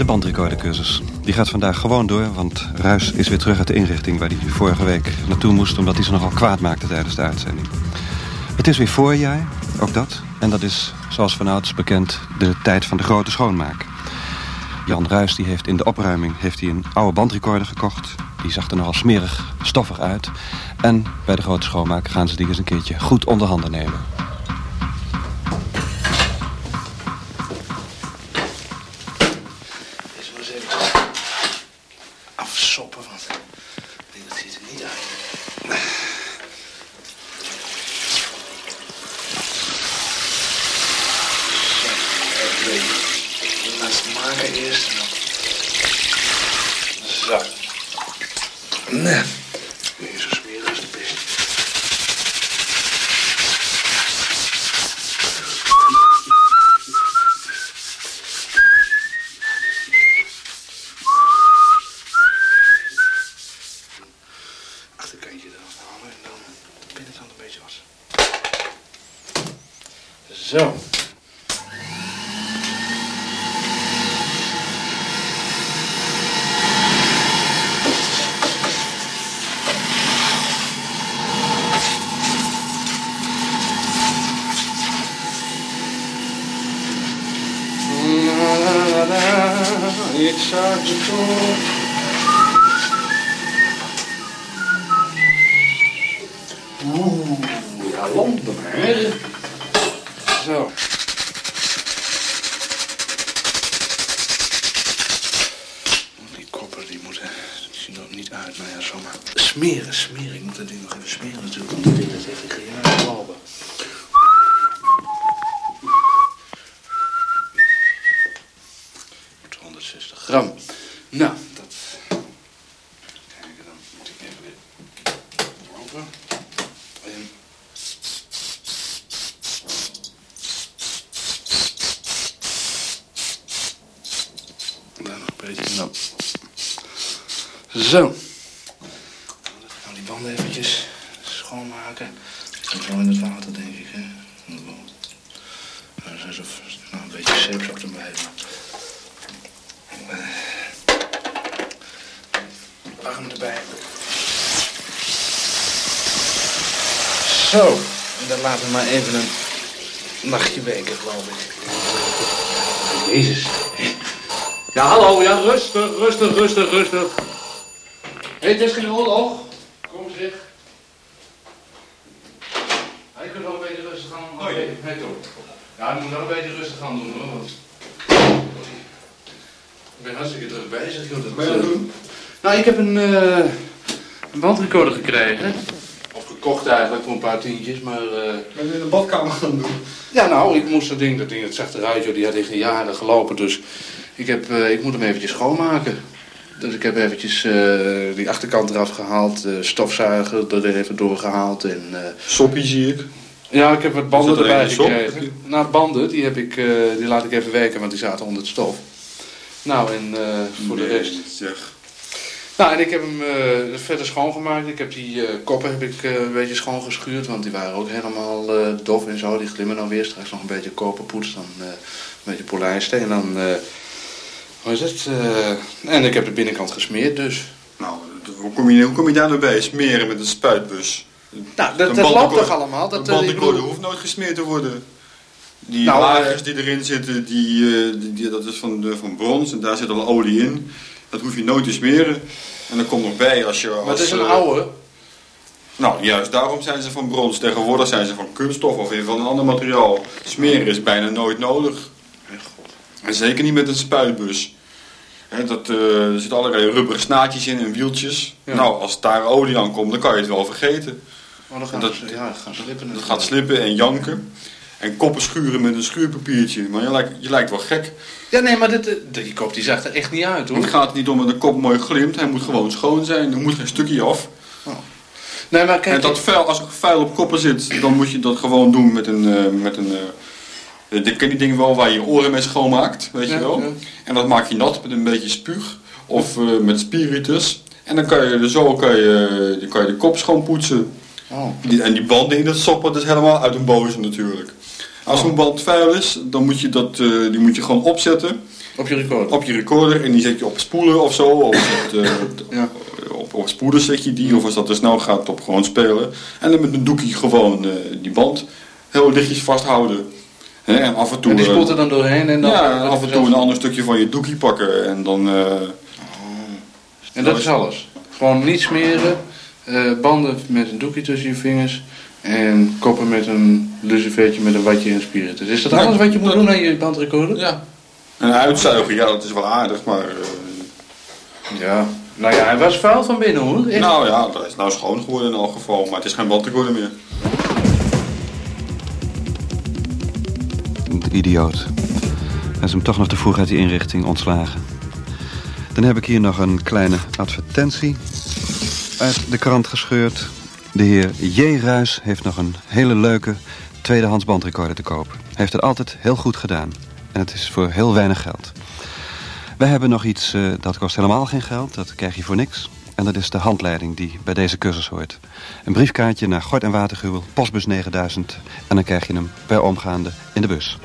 De bandrecordercursus. Die gaat vandaag gewoon door, want Ruis is weer terug uit de inrichting... waar hij vorige week naartoe moest, omdat hij ze nogal kwaad maakte tijdens de uitzending. Het is weer voorjaar, ook dat. En dat is, zoals vanouds bekend, de tijd van de grote schoonmaak. Jan Ruis die heeft in de opruiming heeft hij een oude bandrecorder gekocht. Die zag er nogal smerig, stoffig uit. En bij de grote schoonmaak gaan ze die eens een keertje goed onder handen nemen. Eens maar eens even afsoppen, want nee, dat ziet er niet uit. Zo, even laatst maken eerst. en dan- Zo. Nee. Weer zo smerig als de pest. achterkantje eraf halen en dan de binnenkant een beetje wassen. Zo. يكساجتو Oeh, ja, lampen, oh, hè? Zo. Die koppen, die moeten... Die zien er niet uit, maar ja, zomaar. Smeren, smeren. Ik moet dat ding nog even smeren natuurlijk. Want dat ding dat even ik gejaagd. 60 gram. Nou, dat. Kijken, dan moet ik even weer open. En... Ehm. Daar nog een beetje. Nou. Zo. Nou, die banden eventjes schoonmaken. Ik is gewoon in het water, denk ik. Hè? Nou, nou, een beetje zeepsap erbij. Maar... Zo, en dan laten we maar even een nachtje weken, geloof ik. Jezus. Ja, hallo, ja, rustig, rustig, rustig, rustig. Hé, het is geen oorlog. Kom zeg. Je kunt wel een beetje rustig aan doen. Oh, nee, nee, toch. Ja, je moet wel een beetje rustig gaan doen, hoor. Want... Ik ben hartstikke druk bezig, joh. Dat, Wat ben je aan het eh, doen? Nou, ik heb een, eh een bandrecorder gekregen. Of gekocht eigenlijk voor een paar tientjes, maar... eh, Ben je in de badkamer gaan doen? ja, nou, ik moest dat ding, dat ding, het zag eruit, joh, die had tegen jaren gelopen, dus ik, heb, eh, ik moet hem eventjes schoonmaken. Dus ik heb eventjes eh, die achterkant eraf gehaald, de stofzuiger er even doorgehaald en... eh, Soppie zie ik. ja, ik heb wat banden erbij gekregen. Nou, banden, die, heb ik, eh, die laat ik even werken, want die zaten onder het stof. Nou, en eh, voor de rest... Zeg. Nou, en ik heb hem eh, verder schoongemaakt. Ik heb die eh, koppen heb ik, eh, een beetje schoongeschuurd, want die waren ook helemaal dof en zo. Die glimmen dan weer. Straks nog een beetje koperpoets, dan eh, een beetje polijsten. En dan, hoe is het? En ik heb de binnenkant gesmeerd dus. Nou, hoe kom je, hoe kom je daar nou bij? Smeren met een spuitbus. Nou, dat, dat loopt toch allemaal? Dat, ik bandrecorder bedoel- hoeft nooit gesmeerd te worden. Die Nou, lagers die erin zitten, die, die, die- dat is van, de, van brons en daar zit al olie in. Dat hoef je nooit te smeren. En dan komt nog bij als je... Als, maar het is een eh, oude. Nou, juist daarom zijn ze van brons. Tegenwoordig zijn ze van kunststof of van een ander materiaal. Smeren is bijna nooit nodig. En zeker niet met een spuitbus. Hè, dat, eh, er zitten allerlei rubberen snaadjes in en wieltjes. Ja. Nou, als daar olie aan komt, dan kan je het wel vergeten. Maar dan gaan dat- ze, ja, gaan. Dat gaat slippen en janken. En koppen schuren met een schuurpapiertje. Maar je lijkt, je lijkt wel gek. Ja, nee, maar dit, eh, die kop die zag er echt niet uit, hoor. Het gaat niet om dat de kop mooi glimt. Hij moet gewoon schoon zijn. Er moet geen stukje af. Nee, maar kijk, En dat vuil, als er vuil op koppen zit, dan moet je dat gewoon doen met een... eh, met een eh, ik ken die dingen wel waar je je oren mee schoonmaakt, weet Ja, je wel. ja. En dat maak je nat met een beetje spuug of met spiritus. En dan kan je er zo kan je, kan je de kop schoon poetsen. Oh. En die banden in dat sop, dat is helemaal uit een boze natuurlijk. Als zo'n band vuil is, dan moet je dat, eh, die moet je gewoon opzetten Op je recorder. op je recorder en die zet je op spoelen of zo. Of het, eh, Ja. op, op spoelen zet je die, of als dat te snel gaat, op gewoon spelen. En dan met een doekje gewoon eh, die band heel lichtjes vasthouden. Hè, en af en toe, En die eh, spoelt er dan doorheen en dan... ja, af en toe een ander stukje van je doekje pakken en dan... eh, En dat is alles. Gewoon niet smeren, eh, banden met een doekje tussen je vingers en koppen met een lucifertje met een watje en spiritus. Is dat alles wat je moet dat- doen aan je bandrecorder? ja. En uitzuigen, ja, dat is wel aardig, maar... eh, Ja. Nou ja, hij was vuil van binnen hoor. Echt. nou ja, dat is nou schoon geworden in elk geval, maar het is geen bandrecorder meer. Een idioot. Hij is hem toch nog te vroeg uit die inrichting ontslagen. Dan heb ik hier nog een kleine advertentie uit de krant gescheurd. De heer J. Ruis heeft nog een hele leuke tweedehands bandrecorder te koop. Hij heeft het altijd heel goed gedaan. En het is voor heel weinig geld. Wij hebben nog iets eh, dat kost helemaal geen geld. Dat krijg je voor niks. En dat is de handleiding die bij deze cursus hoort. Een briefkaartje naar Gort en Watergruwel, postbus 9000. En dan krijg je hem per omgaande in de bus.